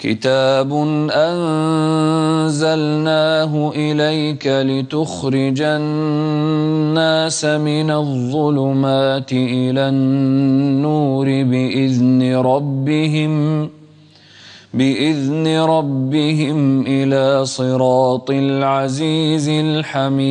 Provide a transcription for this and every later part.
كتاب أنزلناه إليك لتخرج الناس من الظلمات إلى النور بإذن ربهم بإذن ربهم إلى صراط العزيز الحميد.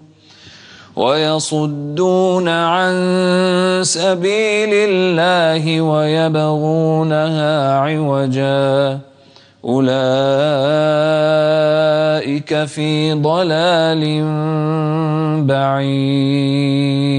ويصدون عن سبيل الله ويبغونها عوجا. أولئك في ضلال بعيد.